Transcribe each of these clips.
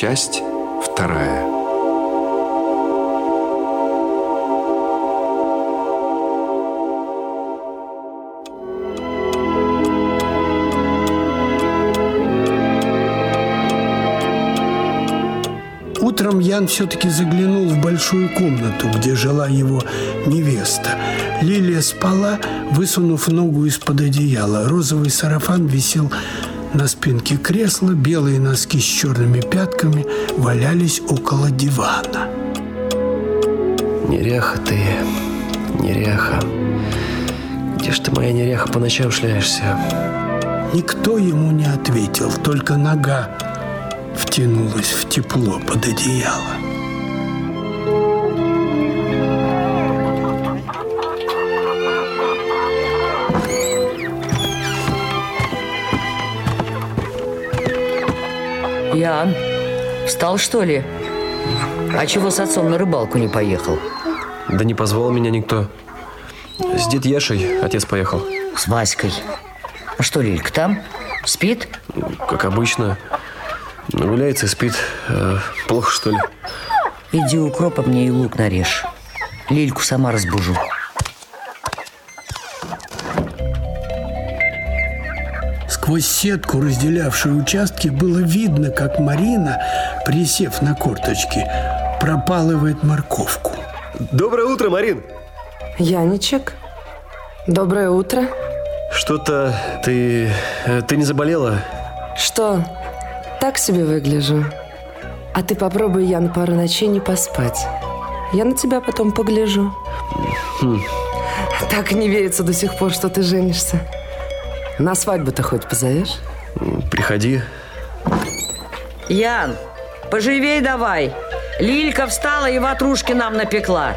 Часть вторая. Утром Ян все-таки заглянул в большую комнату, где жила его невеста. Лилия спала, высунув ногу из-под одеяла. Розовый сарафан висел на спинке кресла, белые носки с черными пятками валялись около дивана. Неряха ты, неряха. Где ж ты, моя неряха, по ночам шляешься? Никто ему не ответил, только нога втянулась в тепло под одеяло. Ян, встал что ли? А чего с отцом на рыбалку не поехал? Да не позвал меня никто. С дед Яшей отец поехал. С Васькой. А что, Лилька там? Спит? Как обычно. Гуляется и спит. Э, плохо, что ли? Иди укропа мне и лук нарежь. Лильку сама разбужу. Сквозь сетку, разделявшую участки, было видно, как Марина, присев на корточки, пропалывает морковку. Доброе утро, Марин! Яничек, доброе утро. Что-то ты... э, Ты не заболела? Что, так себе выгляжу? А ты попробуй, Ян, пару ночей не поспать. Я на тебя потом погляжу. Так не верится до сих пор, что ты женишься. На свадьбу-то хоть позовешь? Приходи. Ян, поживей давай. Лилька встала и ватрушки нам напекла.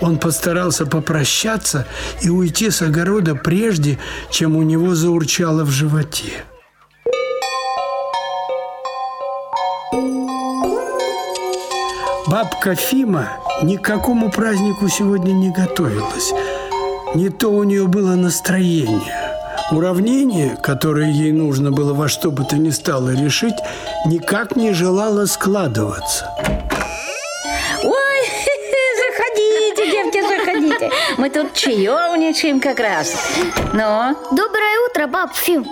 Он постарался попрощаться и уйти с огорода прежде, чем у него заурчало в животе. Бабка Фима ни к какому празднику сегодня не готовилась. Не то у нее было настроение. Уравнение, которое ей нужно было во что бы то ни стало решить, никак не желало складываться. Ой, заходите, девки, заходите. Мы тут чаевничаем как раз. Ну, Доброе утро, баб Фим.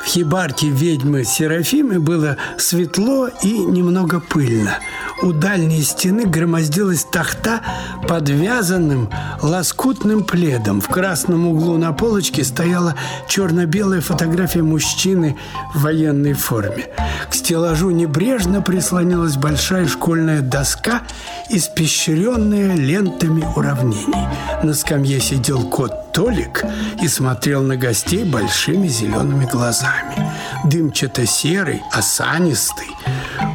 В хибарке ведьмы Серафимы было светло и немного пыльно. У дальней стены громоздилась тахта подвязанным лоскутным пледом. В красном углу на полочке стояла черно-белая фотография мужчины в военной форме. К стеллажу небрежно прислонилась большая школьная доска, испещренная лентами уравнений. На скамье сидел кот Толик и смотрел на гостей большими зелеными глазами. Дымчато-серый, осанистый.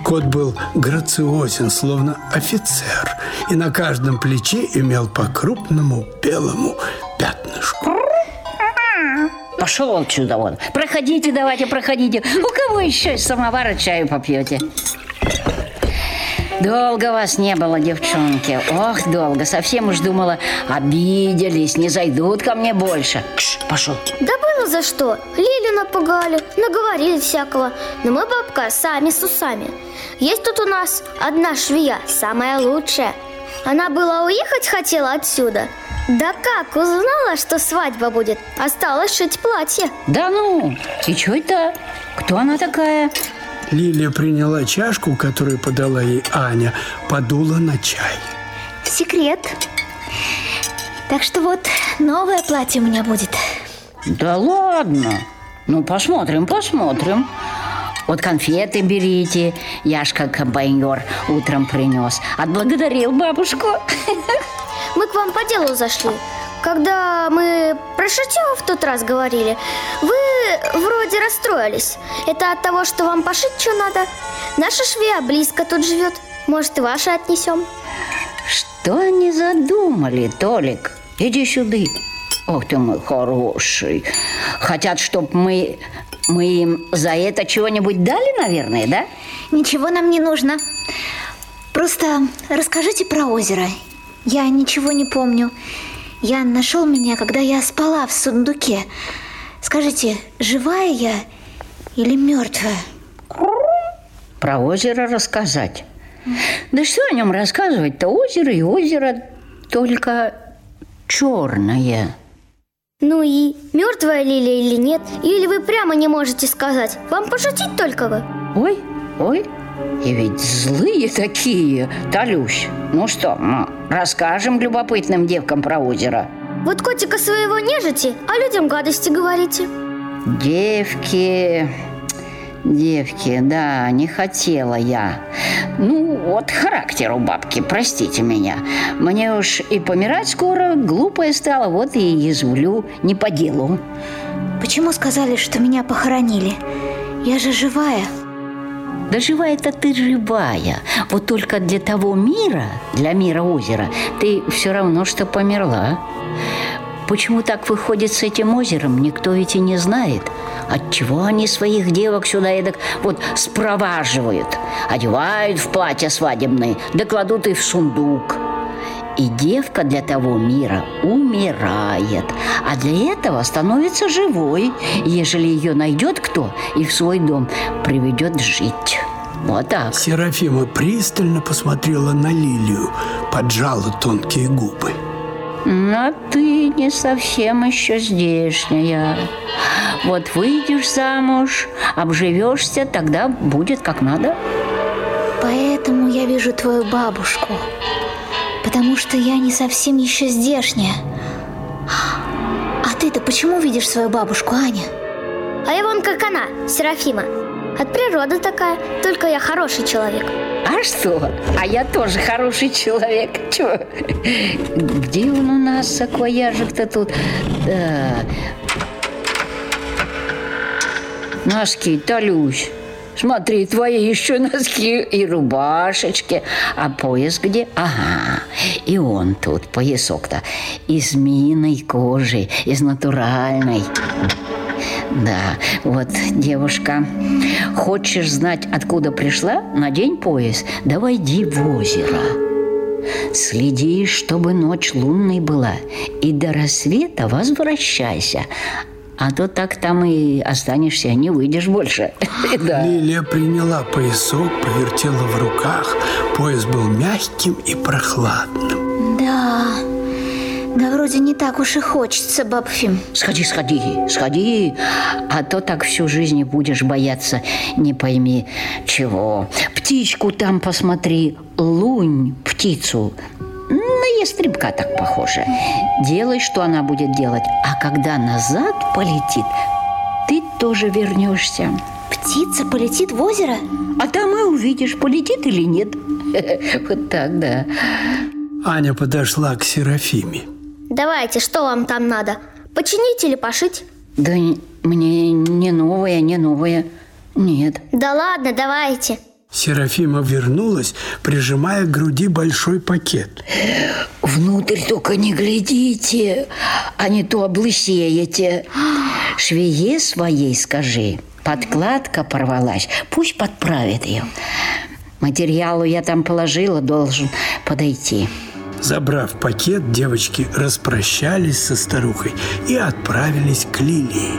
Кот был грациозен, словно офицер, и на каждом плече имел по крупному белому пятнышку. пошел отсюда вон. Проходите, давайте, проходите. У кого еще из самовара чаю попьете? Долго вас не было, девчонки. Ох, долго. Совсем уж думала, обиделись, не зайдут ко мне больше. Кш, пошел. Да было за что. Лили напугали, наговорили всякого. Но мы, бабка, сами с усами. Есть тут у нас одна швея, самая лучшая. Она была уехать хотела отсюда. Да как узнала, что свадьба будет? Осталось шить платье. Да ну, и что это? Кто она такая? Лилия приняла чашку, которую подала ей Аня, подула на чай. Секрет. Так что вот новое платье у меня будет. Да ладно. Ну, посмотрим, посмотрим. Вот конфеты берите. Яшка комбайнер утром принес. Отблагодарил бабушку. Мы к вам по делу зашли. Когда мы про шитье в тот раз говорили, вы вроде расстроились. Это от того, что вам пошить что надо? Наша швея близко тут живет. Может, и ваши отнесем? Что они задумали, Толик? Иди сюда. Ох ты мой хороший. Хотят, чтоб мы, мы им за это чего-нибудь дали, наверное, да? Ничего нам не нужно. Просто расскажите про озеро. Я ничего не помню. Ян нашел меня, когда я спала в сундуке. Скажите, живая я или мертвая? про озеро рассказать. Да что о нем рассказывать-то? Озеро и озеро, только черное. Ну и мертвая лилия или нет? Или вы прямо не можете сказать? Вам пошутить только бы. Ой, ой, и ведь злые такие, Талюсь. Ну что, ну, расскажем любопытным девкам про озеро. Вот котика своего нежите, а людям гадости говорите. Девки, девки, да, не хотела я. Ну, вот характер у бабки, простите меня. Мне уж и помирать скоро, глупая стала, вот и язвлю не по делу. Почему сказали, что меня похоронили? Я же живая. Да живая-то ты живая. Вот только для того мира, для мира озера, ты все равно, что померла. Почему так выходит с этим озером, никто ведь и не знает. Отчего они своих девок сюда эдак вот спроваживают, одевают в платья свадебные, да кладут и в сундук. И девка для того мира умирает, а для этого становится живой, ежели ее найдет кто и в свой дом приведет жить. Вот так. Серафима пристально посмотрела на Лилию, поджала тонкие губы. Но ты не совсем еще здешняя. Вот выйдешь замуж, обживешься, тогда будет как надо. Поэтому я вижу твою бабушку. Потому что я не совсем еще здешняя. А ты-то почему видишь свою бабушку, Аня? А я вон как она, Серафима. От природы такая, только я хороший человек. А что? А я тоже хороший человек. Чего? Где он у нас, саквояжик-то тут? Да. Носки, Толюсь. Смотри, твои еще носки и рубашечки. А пояс где? Ага. И он тут, поясок-то. Из змеиной кожи, из натуральной. Да, вот, девушка, хочешь знать, откуда пришла? Надень пояс, да войди в озеро. Следи, чтобы ночь лунной была, и до рассвета возвращайся. А то так там и останешься, не выйдешь больше. да. Лилия приняла поясок, повертела в руках. Пояс был мягким и прохладным. Да, да вроде не так уж и хочется, бабфим. Сходи, сходи, сходи, а то так всю жизнь будешь бояться, не пойми чего. Птичку там посмотри, лунь птицу, на ястребка так похоже. Делай, что она будет делать, а когда назад полетит, ты тоже вернешься. Птица полетит в озеро? А там и увидишь, полетит или нет. Вот так, да. Аня подошла к Серафиме. Давайте, что вам там надо? Починить или пошить? Да мне не новое, не новое. Нет. Да ладно, давайте. Серафима вернулась, прижимая к груди большой пакет. Внутрь только не глядите, а не то облысеете. Швее своей скажи, подкладка порвалась, пусть подправит ее. Материалу я там положила, должен подойти. Забрав пакет, девочки распрощались со старухой и отправились к Лилии.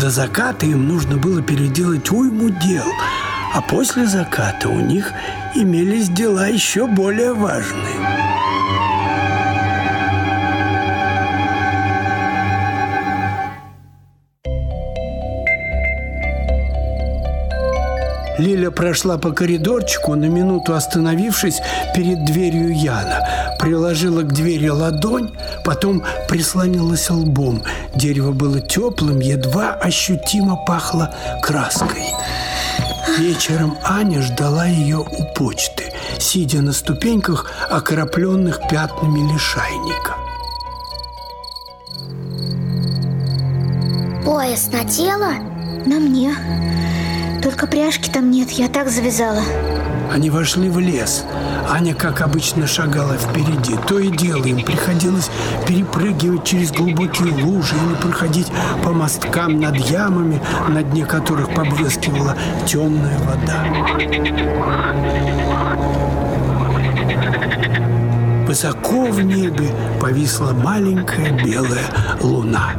До заката им нужно было переделать уйму дел, а после заката у них имелись дела еще более важные. Лиля прошла по коридорчику, на минуту остановившись перед дверью Яна. Приложила к двери ладонь, потом прислонилась лбом. Дерево было теплым, едва ощутимо пахло краской. Вечером Аня ждала ее у почты, сидя на ступеньках, окропленных пятнами лишайника. Пояс на тело? На мне. Только пряжки там нет, я так завязала. Они вошли в лес. Аня, как обычно, шагала впереди. То и дело им приходилось перепрыгивать через глубокие лужи или проходить по мосткам над ямами, на дне которых поблескивала темная вода. Высоко в небе повисла маленькая белая луна.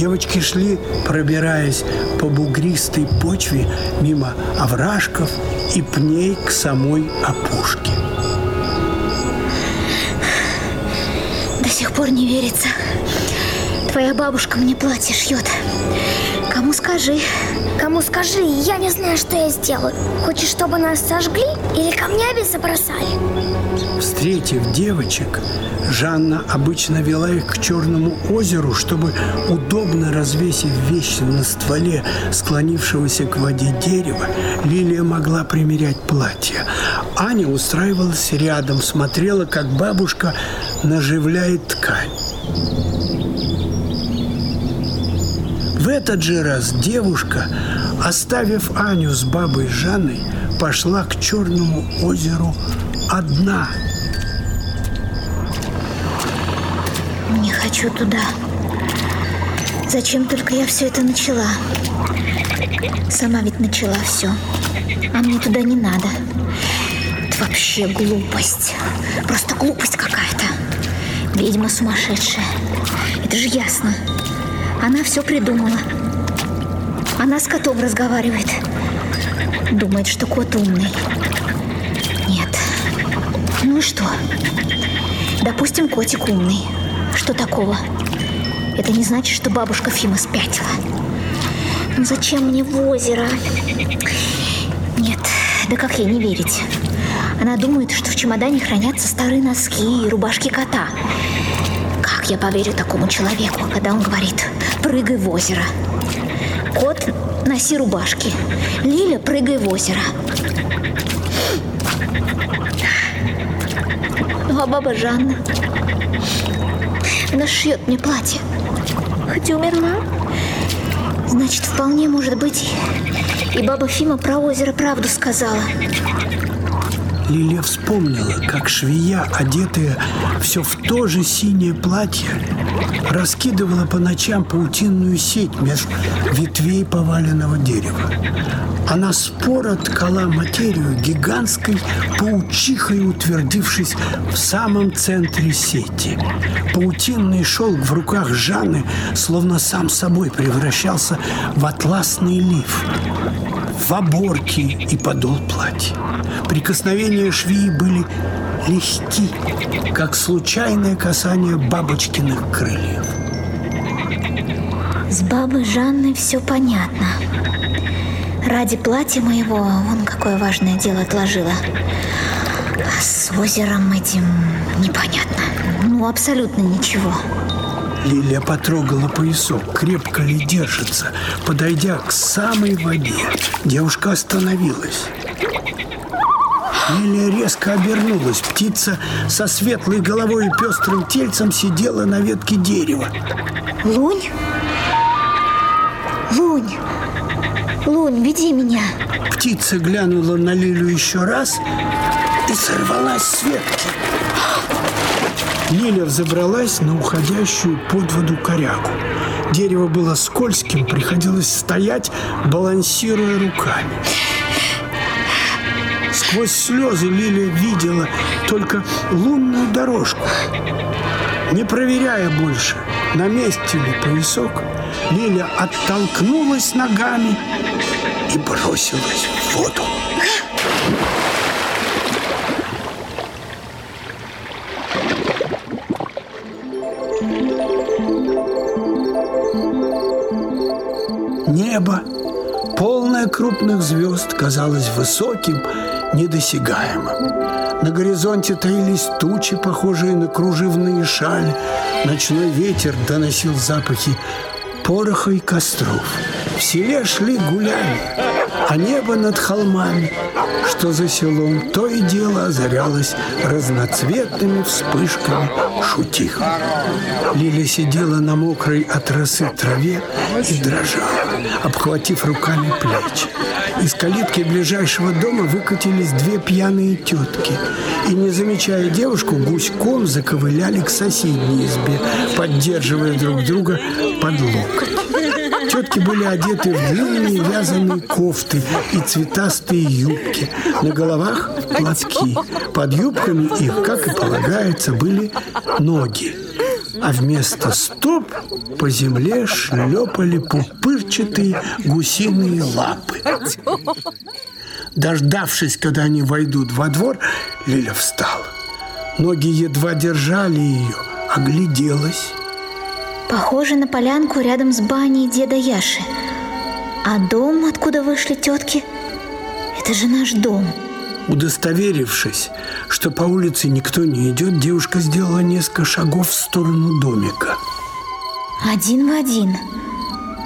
Девочки шли, пробираясь по бугристой почве мимо овражков и пней к самой опушке. До сих пор не верится. Твоя бабушка мне платье шьет. Кому скажи? Кому скажи, я не знаю, что я сделаю. Хочешь, чтобы нас сожгли или камнями забросали? Встретив девочек, Жанна обычно вела их к Черному озеру, чтобы, удобно развесив вещи на стволе склонившегося к воде дерева, Лилия могла примерять платье. Аня устраивалась рядом, смотрела, как бабушка наживляет ткань. В этот же раз девушка, оставив Аню с бабой Жанной, пошла к Черному озеру одна. Не хочу туда. Зачем только я все это начала? Сама ведь начала все. А мне туда не надо. Это вообще глупость. Просто глупость какая-то. Ведьма сумасшедшая. Это же ясно. Она все придумала. Она с котом разговаривает. Думает, что кот умный. Нет. Ну и что? Допустим, котик умный. Что такого? Это не значит, что бабушка Фима спятила. Ну зачем мне в озеро? Нет, да как ей не верить? Она думает, что в чемодане хранятся старые носки и рубашки кота. Как я поверю такому человеку, когда он говорит «прыгай в озеро»? Кот, носи рубашки. Лиля, прыгай в озеро. Ну, а баба Жанна? Она шьет мне платье. Хоть и умерла. Значит, вполне может быть, и баба Фима про озеро правду сказала. Лилия вспомнила, как швея, одетая все в то же синее платье, раскидывала по ночам паутинную сеть между ветвей поваленного дерева. Она споро ткала материю гигантской паучихой, утвердившись в самом центре сети. Паутинный шелк в руках Жанны словно сам собой превращался в атласный лиф, в оборки и подол платья. Прикосновения швеи были легки, как случайное касание бабочкиных крыльев. С бабой Жанной все понятно. Ради платья моего вон какое важное дело отложила. А с озером этим непонятно. Ну, абсолютно ничего. Лилия потрогала поясок, крепко ли держится. Подойдя к самой воде, девушка остановилась. Лилия резко обернулась. Птица со светлой головой и пестрым тельцем сидела на ветке дерева. Лунь? Лунь! Лунь, веди меня. Птица глянула на Лилю еще раз и сорвалась с ветки. Лиля взобралась на уходящую под воду корягу. Дерево было скользким, приходилось стоять, балансируя руками. Сквозь слезы Лилия видела только лунную дорожку. Не проверяя больше, на месте ли поясок, Лиля оттолкнулась ногами и бросилась в воду. Небо, полное крупных звезд, казалось высоким, недосягаемым. На горизонте таились тучи, похожие на кружевные шали. Ночной ветер доносил запахи пороха и костров. В селе шли гуляли, а небо над холмами, что за селом, то и дело озарялось разноцветными вспышками шутих. Лиля сидела на мокрой от росы траве и дрожала, обхватив руками плечи. Из калитки ближайшего дома выкатились две пьяные тетки и, не замечая девушку, гуськом заковыляли к соседней избе, поддерживая друг друга под локоть. Тетки были одеты в длинные вязаные кофты и цветастые юбки. На головах платки. Под юбками их, как и полагается, были ноги. а вместо стоп по земле шлепали пупырчатые гусиные лапы. Дождавшись, когда они войдут во двор, Лиля встала. Ноги едва держали ее, огляделась. Похоже на полянку рядом с баней деда Яши. А дом, откуда вышли тетки, это же наш дом. Удостоверившись, что по улице никто не идет, девушка сделала несколько шагов в сторону домика. Один в один.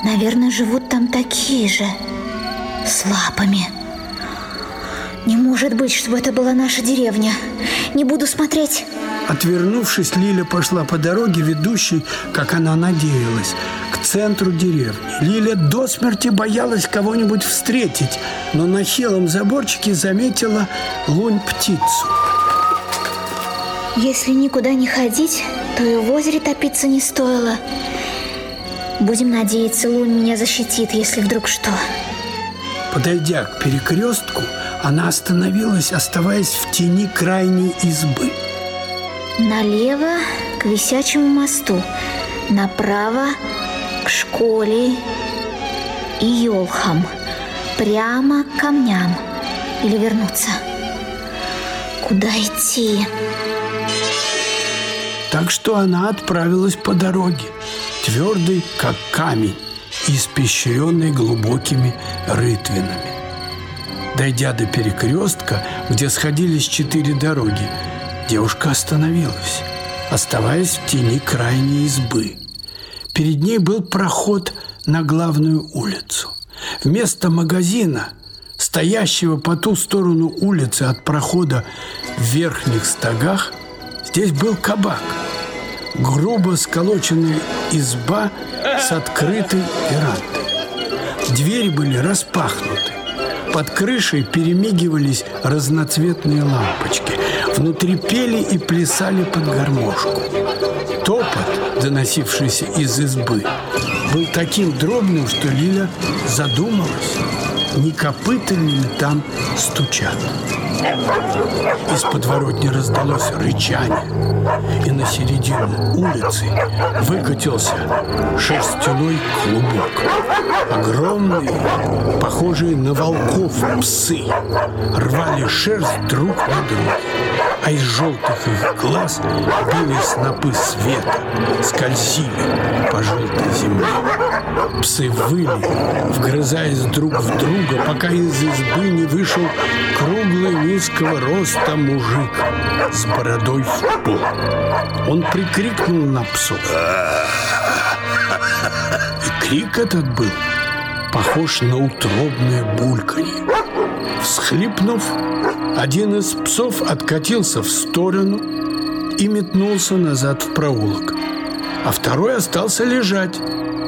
Наверное, живут там такие же, с лапами. Не может быть, чтобы это была наша деревня. Не буду смотреть. Отвернувшись, Лиля пошла по дороге, ведущей, как она надеялась, к центру деревни. Лиля до смерти боялась кого-нибудь встретить, но на хилом заборчике заметила лунь-птицу. Если никуда не ходить, то и в озере топиться не стоило. Будем надеяться, лунь меня защитит, если вдруг что. Подойдя к перекрестку, она остановилась, оставаясь в тени крайней избы. Налево к висячему мосту, направо к школе и елхам, прямо к камням или вернуться. Куда идти? Так что она отправилась по дороге, твердой, как камень, испещренной глубокими рытвинами. Дойдя до перекрестка, где сходились четыре дороги, девушка остановилась, оставаясь в тени крайней избы. Перед ней был проход на главную улицу. Вместо магазина, стоящего по ту сторону улицы от прохода в верхних стогах, здесь был кабак. Грубо сколоченная изба с открытой верандой. Двери были распахнуты. Под крышей перемигивались разноцветные лампочки. Внутри пели и плясали под гармошку. Топот, доносившийся из избы, был таким дробным, что Лиля задумалась, не копытами ли там стучат. Из подворотни раздалось рычание, и на середину улицы выкатился шерстяной клубок. Огромные, похожие на волков псы, рвали шерсть друг на друга, а из желтых их глаз били снопы света, скользили по желтой земле. Псы выли, вгрызаясь друг в друга, пока из избы не вышел круглый низкого роста мужик с бородой в пол. Он прикрикнул на псов. И крик этот был похож на утробное бульканье. Всхлипнув, один из псов откатился в сторону и метнулся назад в проулок, а второй остался лежать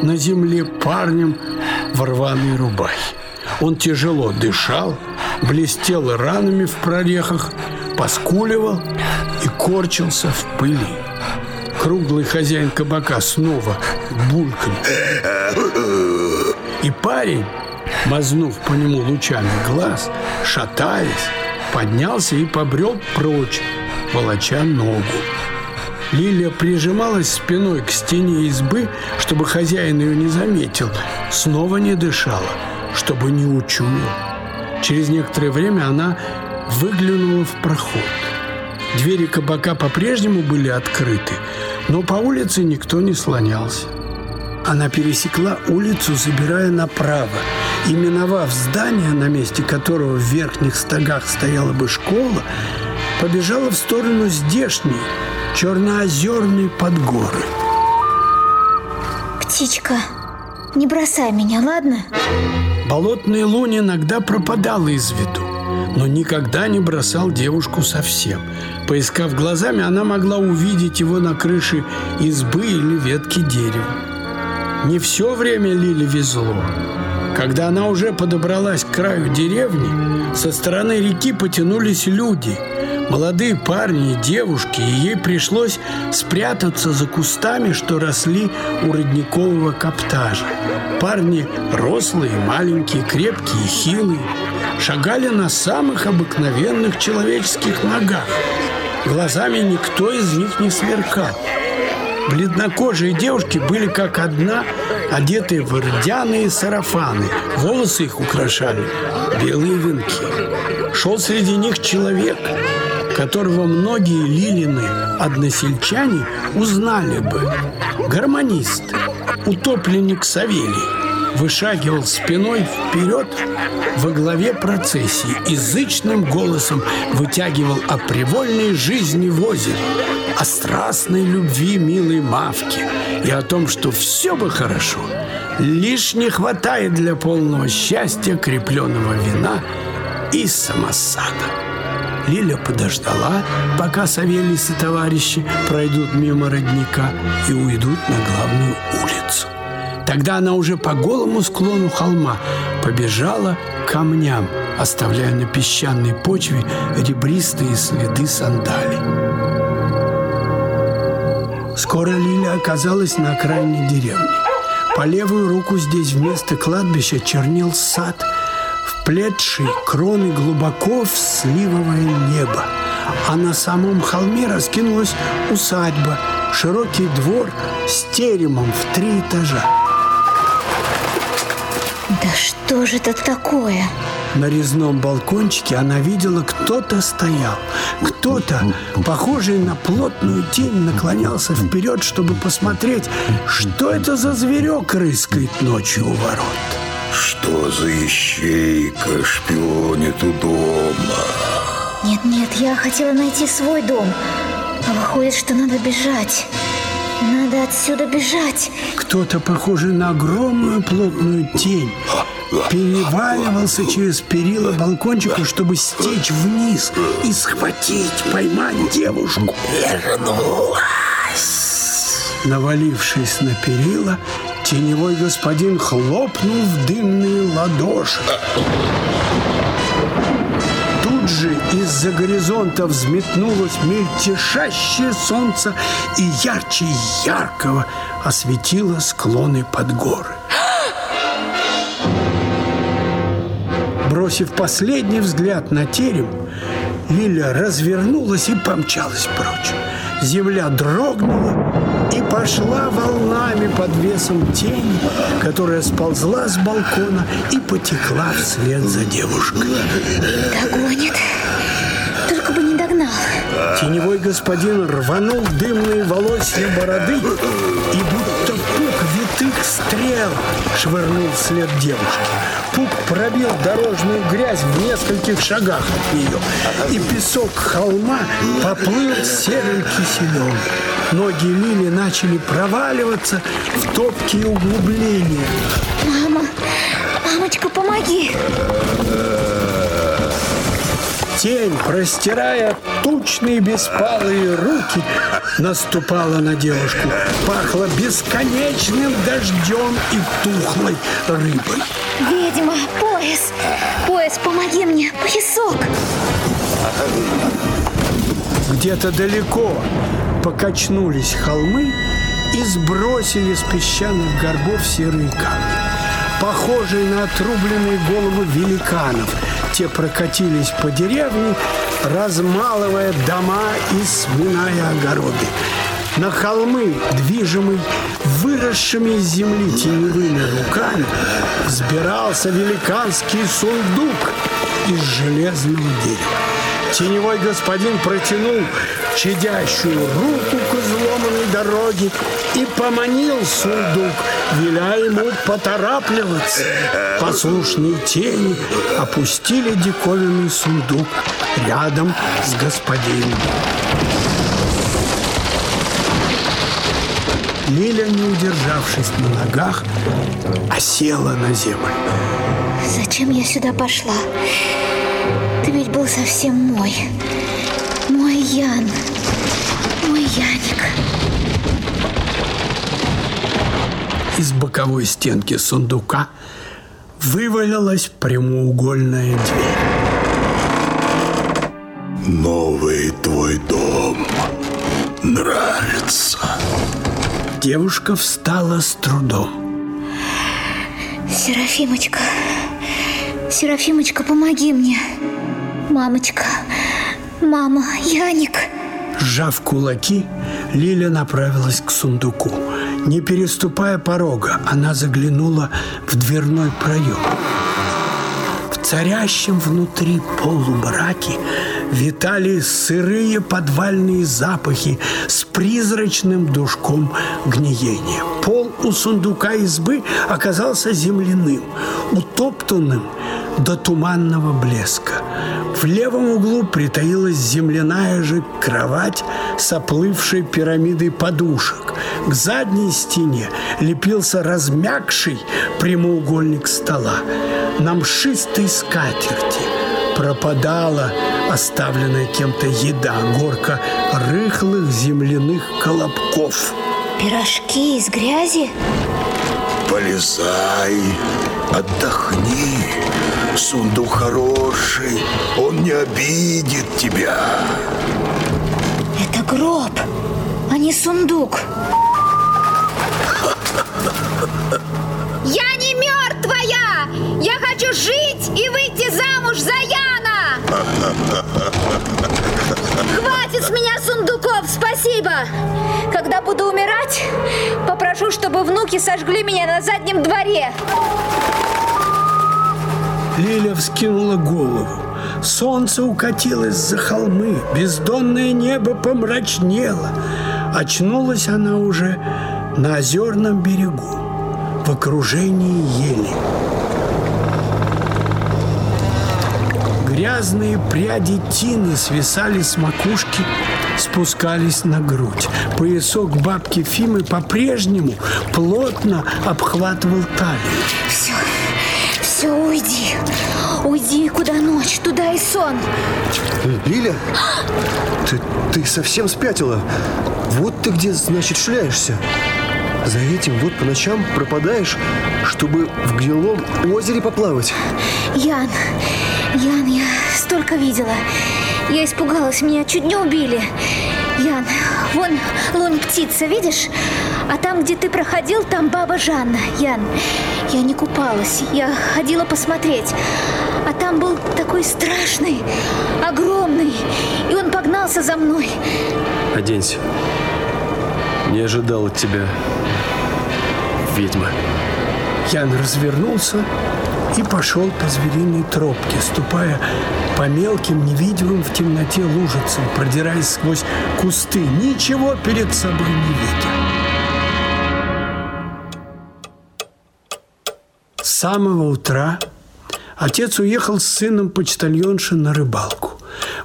на земле парнем в рваной рубахе. Он тяжело дышал, блестел ранами в прорехах, поскуливал и корчился в пыли. Круглый хозяин кабака снова булькнул. И парень, мазнув по нему лучами глаз, шатаясь, поднялся и побрел прочь, волоча ногу. Лилия прижималась спиной к стене избы, чтобы хозяин ее не заметил, снова не дышала, чтобы не учуял. Через некоторое время она выглянула в проход. Двери кабака по-прежнему были открыты, но по улице никто не слонялся. Она пересекла улицу, забирая направо, и, миновав здание, на месте которого в верхних стогах стояла бы школа, побежала в сторону здешней, черноозерной подгоры. Птичка, не бросай меня, ладно? Болотный лунь иногда пропадал из виду, но никогда не бросал девушку совсем. Поискав глазами, она могла увидеть его на крыше избы или ветки дерева. Не все время Лили везло. Когда она уже подобралась к краю деревни, со стороны реки потянулись люди – молодые парни и девушки, и ей пришлось спрятаться за кустами, что росли у родникового каптажа. Парни рослые, маленькие, крепкие, хилые, шагали на самых обыкновенных человеческих ногах. Глазами никто из них не сверкал. Бледнокожие девушки были как одна, одетые в рдяные сарафаны. Волосы их украшали белые венки. Шел среди них человек, которого многие Лилины односельчане узнали бы. Гармонист, утопленник Савелий вышагивал спиной вперед во главе процессии и зычным голосом вытягивал о привольной жизни в озере, о страстной любви милой Мавки и о том, что все бы хорошо, лишь не хватает для полного счастья крепленного вина и самосада. Лиля подождала, пока Савелий и товарищи пройдут мимо родника и уйдут на главную улицу. Тогда она уже по голому склону холма побежала к камням, оставляя на песчаной почве ребристые следы сандалий. Скоро Лиля оказалась на окраине деревни. По левую руку здесь вместо кладбища чернел сад, вплетший кроны глубоко в сливовое небо. А на самом холме раскинулась усадьба, широкий двор с теремом в три этажа. Что же это такое? На резном балкончике она видела, кто-то стоял. Кто-то, похожий на плотную тень, наклонялся вперед, чтобы посмотреть, что это за зверек рыскает ночью у ворот. Что за ищейка шпионит у дома? Нет-нет, я хотела найти свой дом. А выходит, что надо бежать. Надо отсюда бежать. Кто-то, похожий на огромную плотную тень, переваливался через перила балкончика, чтобы стечь вниз и схватить, поймать девушку. Вернулась! Навалившись на перила, теневой господин хлопнул в дымные ладоши из-за горизонта взметнулось мельтешащее солнце и ярче яркого осветило склоны под горы. Бросив последний взгляд на терем, Лиля развернулась и помчалась прочь. Земля дрогнула, и пошла волнами под весом тени, которая сползла с балкона и потекла вслед за девушкой. Догонит. Только бы не догнал. Теневой господин рванул дымные волосья бороды и будто пук витых стрел швырнул вслед девушки. Пук пробил дорожную грязь в нескольких шагах от нее, и песок холма поплыл серым киселем. Ноги Лили начали проваливаться в топкие углубления. Мама, мамочка, помоги! Тень, простирая тучные беспалые руки, наступала на девушку. Пахло бесконечным дождем и тухлой рыбой. Ведьма, пояс! Пояс, помоги мне, поясок! Где-то далеко покачнулись холмы и сбросили с песчаных горбов серые камни. Похожие на отрубленные головы великанов, те прокатились по деревне, размалывая дома и сминая огороды. На холмы, движимый выросшими из земли теневыми руками, взбирался великанский сундук из железного дерева. Теневой господин протянул чадящую руку к изломанной дороге и поманил сундук, веля ему поторапливаться. Послушные тени опустили диковинный сундук рядом с господином. Лиля, не удержавшись на ногах, осела на землю. Зачем я сюда пошла? Ты ведь был совсем мой. Мой Ян. Яник. Из боковой стенки сундука вывалилась прямоугольная дверь. Новый твой дом нравится. Девушка встала с трудом. Серафимочка, Серафимочка, помоги мне. Мамочка, мама, Яник. Сжав кулаки, Лиля направилась к сундуку. Не переступая порога, она заглянула в дверной проем. В царящем внутри полумраке витали сырые подвальные запахи с призрачным душком гниения. Пол у сундука избы оказался земляным, утоптанным до туманного блеска. В левом углу притаилась земляная же кровать с оплывшей пирамидой подушек. К задней стене лепился размягший прямоугольник стола. На мшистой скатерти пропадала оставленная кем-то еда, горка рыхлых земляных колобков. Пирожки из грязи? Полезай, отдохни. Сундук хороший, он не обидит тебя. Это гроб, а не сундук. Я не мертвая! Я хочу жить и выйти замуж за Яна! Хватит с меня сундуков, спасибо! Когда буду умирать, попрошу, чтобы внуки сожгли меня на заднем дворе. Лиля вскинула голову. Солнце укатилось за холмы, бездонное небо помрачнело. Очнулась она уже на озерном берегу, в окружении ели. Грязные пряди тины свисали с макушки, спускались на грудь. Поясок бабки Фимы по-прежнему плотно обхватывал талию. Все, все, уйди. Уйди, куда ночь, туда и сон. Лиля, ты, ты совсем спятила. Вот ты где, значит, шляешься. За этим вот по ночам пропадаешь, чтобы в гнилом озере поплавать. Ян, Ян, я столько видела. Я испугалась, меня чуть не убили. Ян, вон лунь птица, видишь? А там, где ты проходил, там баба Жанна. Ян, я не купалась, я ходила посмотреть. А там был такой страшный, огромный, и он погнался за мной. Оденься. Не ожидал от тебя, ведьма. Ян развернулся и пошел по звериной тропке, ступая по мелким, невидимым в темноте лужицам, продираясь сквозь кусты, ничего перед собой не видя. Самого утра отец уехал с сыном почтальонши на рыбалку.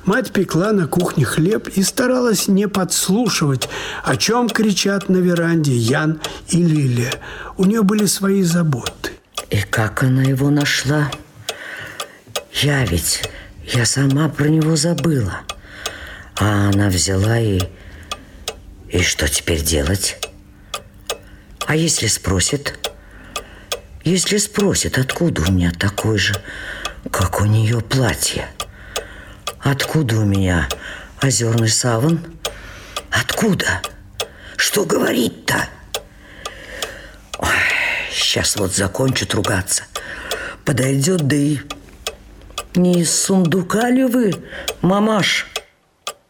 Мать пекла на кухне хлеб и старалась не подслушивать, о чем кричат на веранде Ян и Лилия. У нее были свои заботы. И как она его нашла? Я ведь, я сама про него забыла. А она взяла и... И что теперь делать? А если спросит? Если спросит, откуда у меня такой же, как у нее платье? Откуда у меня озерный саван? Откуда? Что говорить-то? Сейчас вот закончит ругаться. Подойдет, да и... Не из сундука ли вы, мамаш?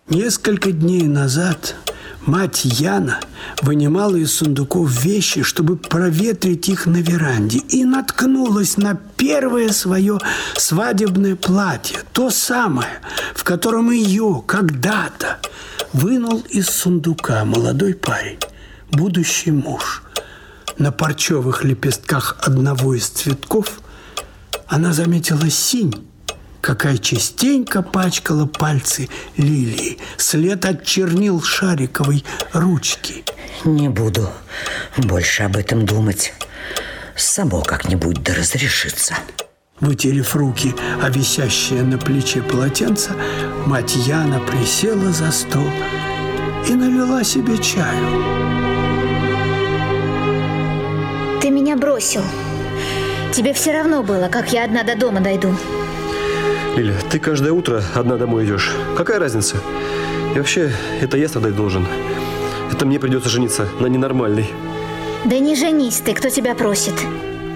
Несколько дней назад мать Яна вынимала из сундуков вещи, чтобы проветрить их на веранде, и наткнулась на первое свое свадебное платье, то самое, в котором ее когда-то вынул из сундука молодой парень, будущий муж. На парчевых лепестках одного из цветков она заметила синь, какая частенько пачкала пальцы лилии. След от чернил шариковой ручки. Не буду больше об этом думать. Само как-нибудь да разрешится. Вытерев руки, а висящее на плече полотенце, мать Яна присела за стол и налила себе чаю. Ты меня бросил. Тебе все равно было, как я одна до дома дойду. Лиля, ты каждое утро одна домой идешь. Какая разница? И вообще, это я страдать должен. Это мне придется жениться на ненормальной. Да не женись ты, кто тебя просит.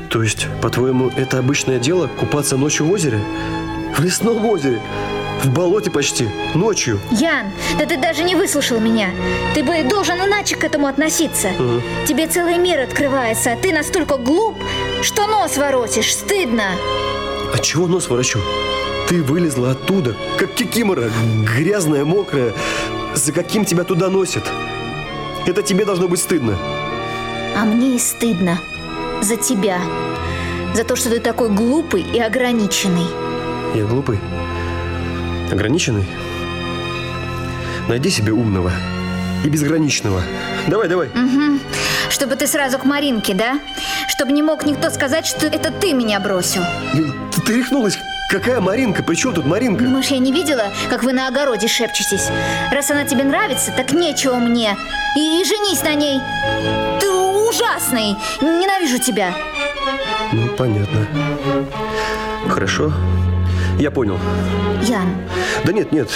То есть, по-твоему, это обычное дело купаться ночью в озере? В лесном озере? В болоте почти, ночью. Ян, да ты даже не выслушал меня. Ты бы должен иначе к этому относиться. Тебе целый мир открывается, а ты настолько глуп, что нос воротишь. Стыдно. А чего нос ворочу? Ты вылезла оттуда, как кикимора, грязная, мокрая. За каким тебя туда носит? Это тебе должно быть стыдно. А мне и стыдно. За тебя. За то, что ты такой глупый и ограниченный. Я глупый? Ограниченный? Найди себе умного и безграничного. Давай, давай. Чтобы ты сразу к Маринке, да? Чтобы не мог никто сказать, что это ты меня бросил. Ты, ты рехнулась? Какая Маринка? При чем тут Маринка? Думаешь, я не видела, как вы на огороде шепчетесь? Раз она тебе нравится, так нечего мне. И, и женись на ней. Ты ужасный. Ненавижу тебя. Ну, понятно. Хорошо. Я понял. Ян, Да нет, нет.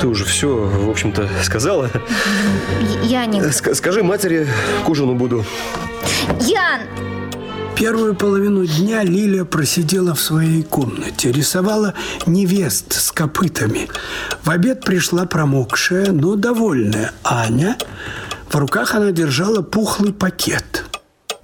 Ты уже все, в общем-то, сказала. я не... Ск- скажи матери, к ужину буду. Ян! Первую половину дня Лилия просидела в своей комнате, рисовала невест с копытами. В обед пришла промокшая, но довольная Аня. В руках она держала пухлый пакет.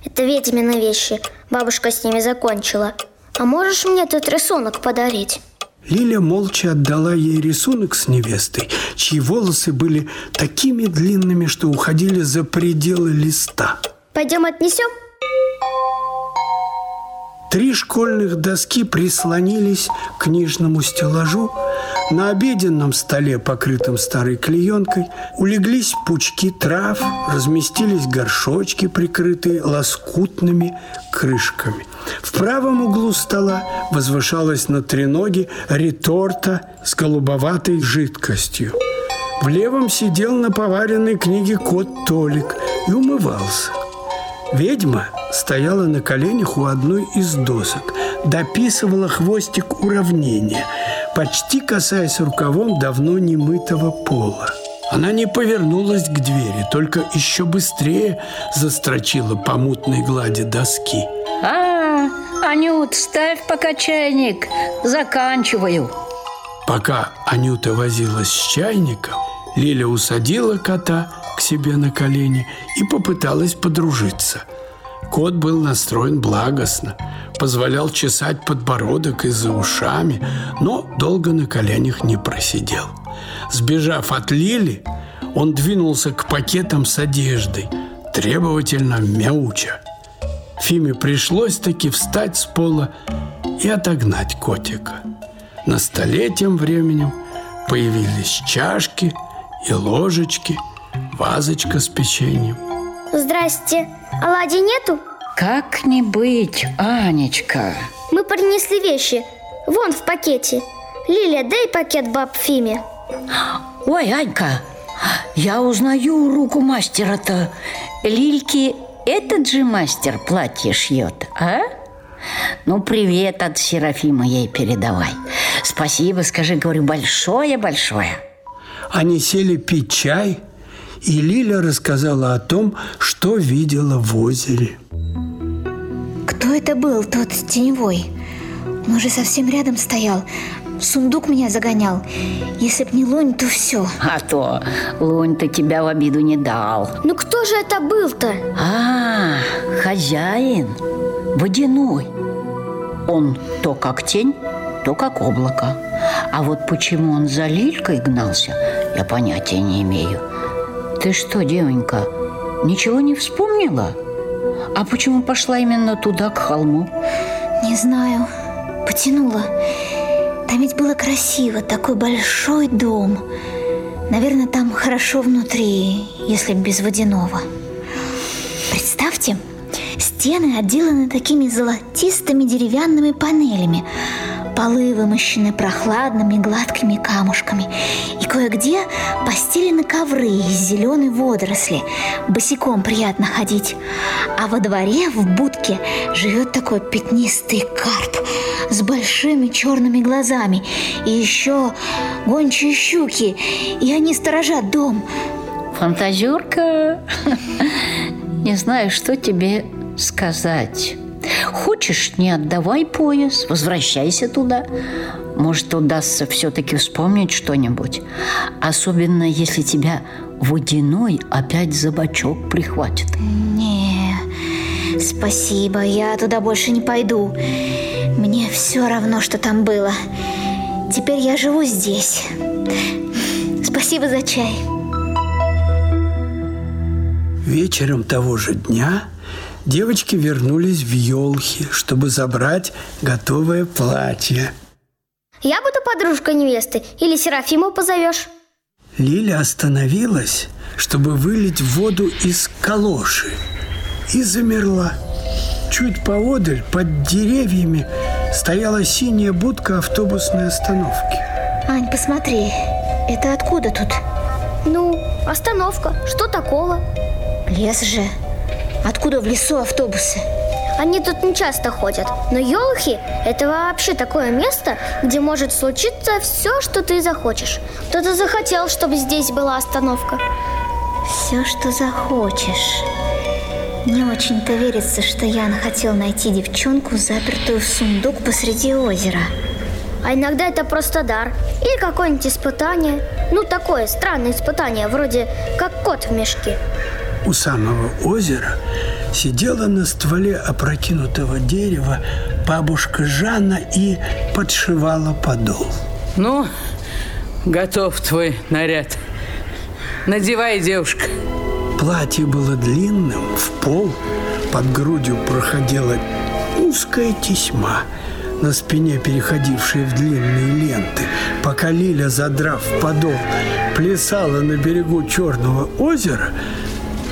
Это ведьмины вещи. Бабушка с ними закончила. А можешь мне этот рисунок подарить? Лиля молча отдала ей рисунок с невестой, чьи волосы были такими длинными, что уходили за пределы листа. Пойдем отнесем? Три школьных доски прислонились к книжному стеллажу. На обеденном столе, покрытом старой клеенкой, улеглись пучки трав, разместились горшочки, прикрытые лоскутными крышками. В правом углу стола возвышалась на треноге реторта с голубоватой жидкостью. В левом сидел на поваренной книге кот Толик и умывался. Ведьма стояла на коленях у одной из досок, дописывала хвостик уравнения, почти касаясь рукавом давно немытого пола. Она не повернулась к двери, только еще быстрее застрочила по мутной глади доски. А, Анют, ставь пока чайник. Заканчиваю. Пока Анюта возилась с чайником, Лиля усадила кота к себе на колени и попыталась подружиться. Кот был настроен благостно, позволял чесать подбородок и за ушами, но долго на коленях не просидел. Сбежав от Лили, он двинулся к пакетам с одеждой, требовательно мяуча. Фиме пришлось таки встать с пола и отогнать котика. На столе тем временем появились чашки и ложечки, вазочка с печеньем. Здрасте. Оладий нету? Как не быть, Анечка? Мы принесли вещи. Вон в пакете. Лилия, дай пакет баб Фиме. Ой, Анька, я узнаю руку мастера-то. Лильки этот же мастер платье шьет, а? Ну, привет от Серафима ей передавай. Спасибо, скажи, говорю, большое-большое. Они сели пить чай, и Лиля рассказала о том, что видела в озере. Кто это был, тот теневой? Он уже совсем рядом стоял. В сундук меня загонял. Если б не лунь, то все. А то Лунь-то тебя в обиду не дал. Ну кто же это был-то? А, хозяин, водяной. Он то как тень, то как облако. А вот почему он за Лилькой гнался, я понятия не имею. Ты что, девонька, ничего не вспомнила? А почему пошла именно туда, к холму? Не знаю. Потянула. Там ведь было красиво, такой большой дом. Наверное, там хорошо внутри, если без водяного. Представьте, стены отделаны такими золотистыми деревянными панелями. Полы вымощены прохладными гладкими камушками. И кое-где постелены ковры из зеленой водоросли. Босиком приятно ходить. А во дворе в будке живет такой пятнистый карп с большими черными глазами. И еще гончие щуки. И они сторожат дом. Фантазерка, не знаю, что тебе сказать. Хочешь, не отдавай пояс, возвращайся туда. Может, удастся все-таки вспомнить что-нибудь. Особенно, если тебя водяной опять за бочок прихватит. Не, спасибо, я туда больше не пойду. Мне все равно, что там было. Теперь я живу здесь. Спасибо за чай. Вечером того же дня девочки вернулись в елхи, чтобы забрать готовое платье. Я буду подружкой невесты или Серафиму позовешь? Лиля остановилась, чтобы вылить воду из калоши и замерла. Чуть поодаль, под деревьями, стояла синяя будка автобусной остановки. Ань, посмотри, это откуда тут? Ну, остановка. Что такого? Лес же. Откуда в лесу автобусы? Они тут не часто ходят. Но елхи – это вообще такое место, где может случиться все, что ты захочешь. Кто-то захотел, чтобы здесь была остановка. Все, что захочешь. Не очень-то верится, что Ян хотел найти девчонку, запертую в сундук посреди озера. А иногда это просто дар. Или какое-нибудь испытание. Ну, такое странное испытание, вроде как кот в мешке. У самого озера сидела на стволе опрокинутого дерева бабушка Жанна и подшивала подол. Ну, готов твой наряд. Надевай, девушка. Платье было длинным, в пол, под грудью проходила узкая тесьма, на спине переходившая в длинные ленты. Пока Лиля, задрав подол, плясала на берегу Черного озера,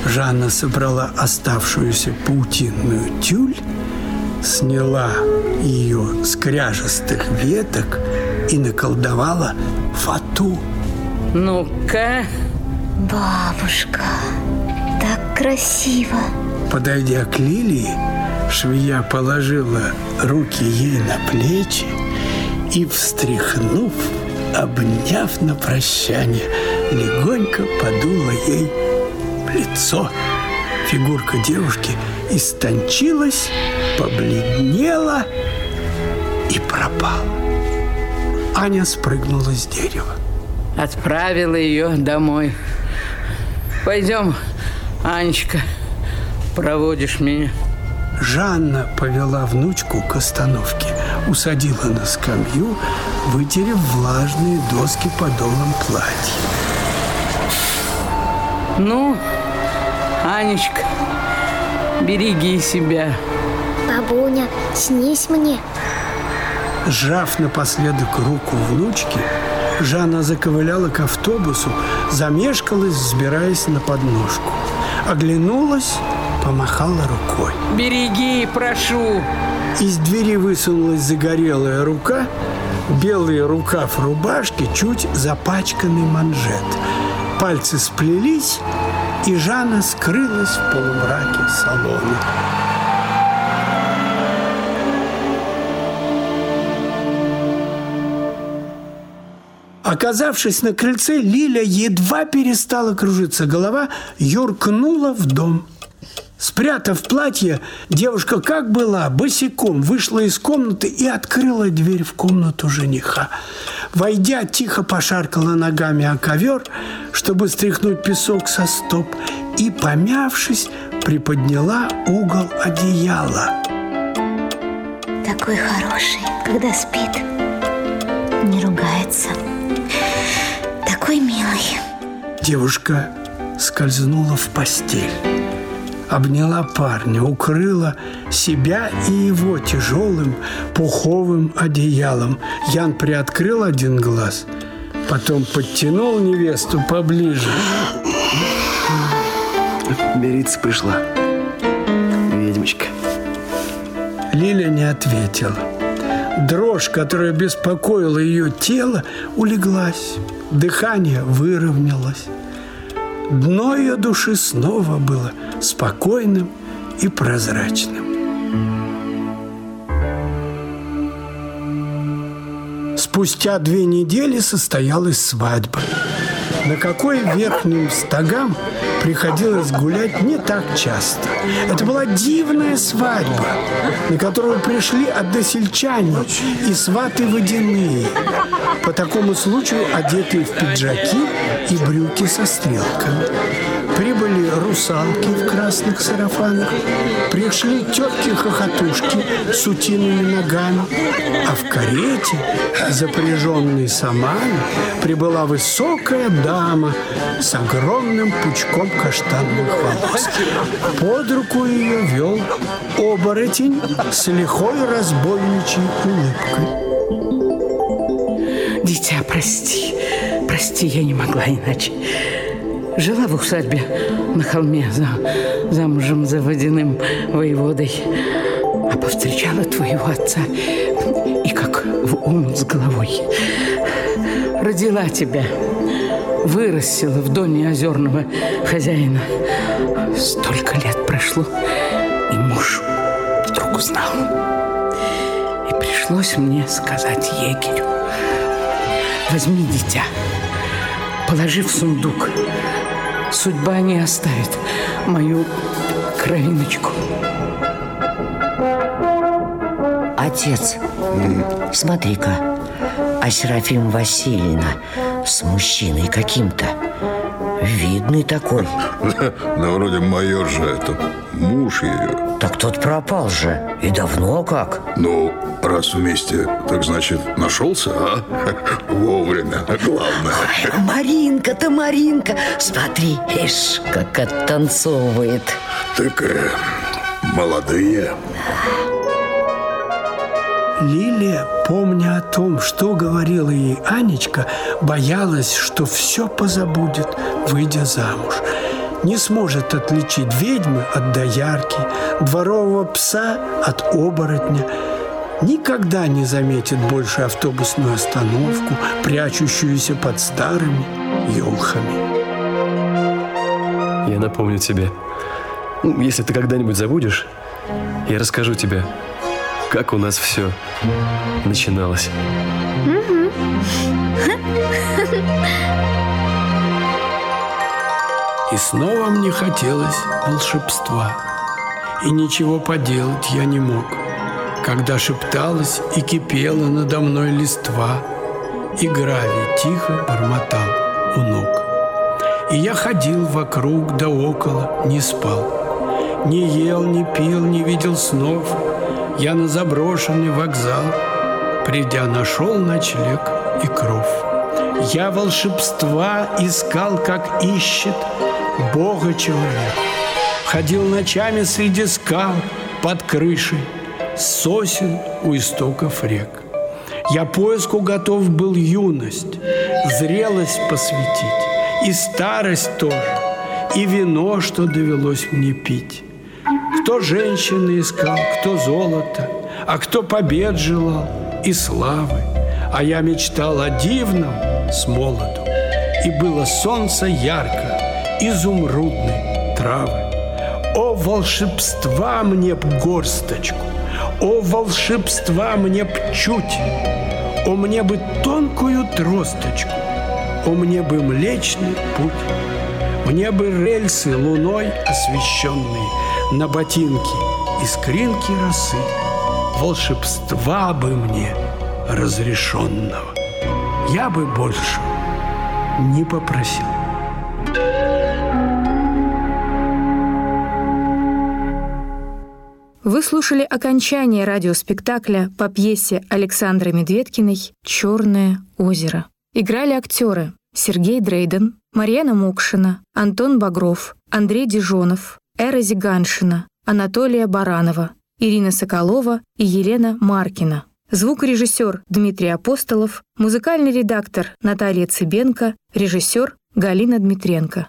Жанна собрала оставшуюся паутинную тюль, сняла ее с кряжестых веток и наколдовала фату. Ну-ка. Бабушка, так красиво. Подойдя к Лилии, швея положила руки ей на плечи и, встряхнув, обняв на прощание, легонько подула ей лицо. Фигурка девушки истончилась, побледнела и пропала. Аня спрыгнула с дерева. Отправила ее домой. Пойдем, Анечка, проводишь меня. Жанна повела внучку к остановке, усадила на скамью, вытерев влажные доски подолом платья. Ну, Анечка, береги себя. Бабуня, снись мне. Сжав напоследок руку внучки, Жанна заковыляла к автобусу, замешкалась, взбираясь на подножку. Оглянулась, помахала рукой. Береги, прошу. Из двери высунулась загорелая рука, белый рукав рубашки, чуть запачканный манжет. Пальцы сплелись, и Жанна скрылась в полумраке салона. Оказавшись на крыльце, Лиля едва перестала кружиться голова, юркнула в дом. Спрятав платье, девушка как была, босиком вышла из комнаты и открыла дверь в комнату жениха. Войдя, тихо пошаркала ногами о ковер, чтобы стряхнуть песок со стоп, и, помявшись, приподняла угол одеяла. Такой хороший, когда спит, не ругается. Такой милый. Девушка скользнула в постель обняла парня, укрыла себя и его тяжелым пуховым одеялом. Ян приоткрыл один глаз, потом подтянул невесту поближе. Мириться пришла. Ведьмочка. Лиля не ответила. Дрожь, которая беспокоила ее тело, улеглась. Дыхание выровнялось. Дно ее души снова было спокойным и прозрачным. Спустя две недели состоялась свадьба. На какой верхним стогам приходилось гулять не так часто. Это была дивная свадьба, на которую пришли односельчане и сваты водяные, по такому случаю одетые в пиджаки и брюки со стрелками. Прибыли русалки в красных сарафанах, пришли тетки-хохотушки с утиными ногами, а в карете, запряженной самами, прибыла высокая дама с огромным пучком каштановых волос. Под руку ее вел оборотень с лихой разбойничьей улыбкой. Дитя, прости, прости, я не могла иначе. Жила в усадьбе на холме за, замужем за водяным воеводой. А повстречала твоего отца и как в омут с головой. Родила тебя, вырастила в доме озерного хозяина. Столько лет прошло, и муж вдруг узнал. И пришлось мне сказать егерю, возьми дитя, положи в сундук, судьба не оставит мою кровиночку. Отец, смотри-ка, а Серафим Васильевна с мужчиной каким-то. Видный такой. Да вроде майор же это, муж ее. Так тот пропал же. И давно как? Ну, раз вместе, так значит, нашелся, а? Вовремя, главное. Ой, Маринка-то, Маринка, смотри, ишь, как оттанцовывает. Так э, молодые. Лилия, помня о том, что говорила ей Анечка, боялась, что все позабудет, выйдя замуж. Не сможет отличить ведьмы от доярки, дворового пса от оборотня. Никогда не заметит больше автобусную остановку, прячущуюся под старыми елками. Я напомню тебе. Ну, Если ты когда-нибудь забудешь, я расскажу тебе, как у нас все начиналось. И снова мне хотелось волшебства. И ничего поделать я не мог, когда шепталась и кипела надо мной листва, и гравий тихо бормотал у ног. И я ходил вокруг да около, не спал, не ел, не пил, не видел снов. Я на заброшенный вокзал, придя, нашел ночлег и кров. Я волшебства искал, как ищет Бога человек. Ходил ночами среди скал, под крышей, сосен у истоков рек. Я поиску готов был юность, зрелость посвятить, и старость тоже, и вино, что довелось мне пить. Кто женщины искал, кто золото, а кто побед желал и славы. А я мечтал о дивном с молоду, и было солнце ярко, изумрудной травы. О, волшебства мне б горсточку, о, волшебства мне б чуть, о, мне бы тонкую тросточку, о, мне бы млечный путь, мне бы рельсы луной освещенные, на ботинки искринки росы, волшебства бы мне разрешенного. Я бы больше не попросил. Вы слушали окончание радиоспектакля по пьесе Александры Медведкиной «Черное озеро». Играли актеры Сергей Дрейден, Марьяна Мокшина, Антон Багров, Андрей Дижонов, Эра Зиганшина, Анатолия Баранова, Ирина Соколова и Елена Маркина. Звукорежиссер Дмитрий Апостолов, музыкальный редактор Наталья Цыбенко, режиссер Галина Дмитренко.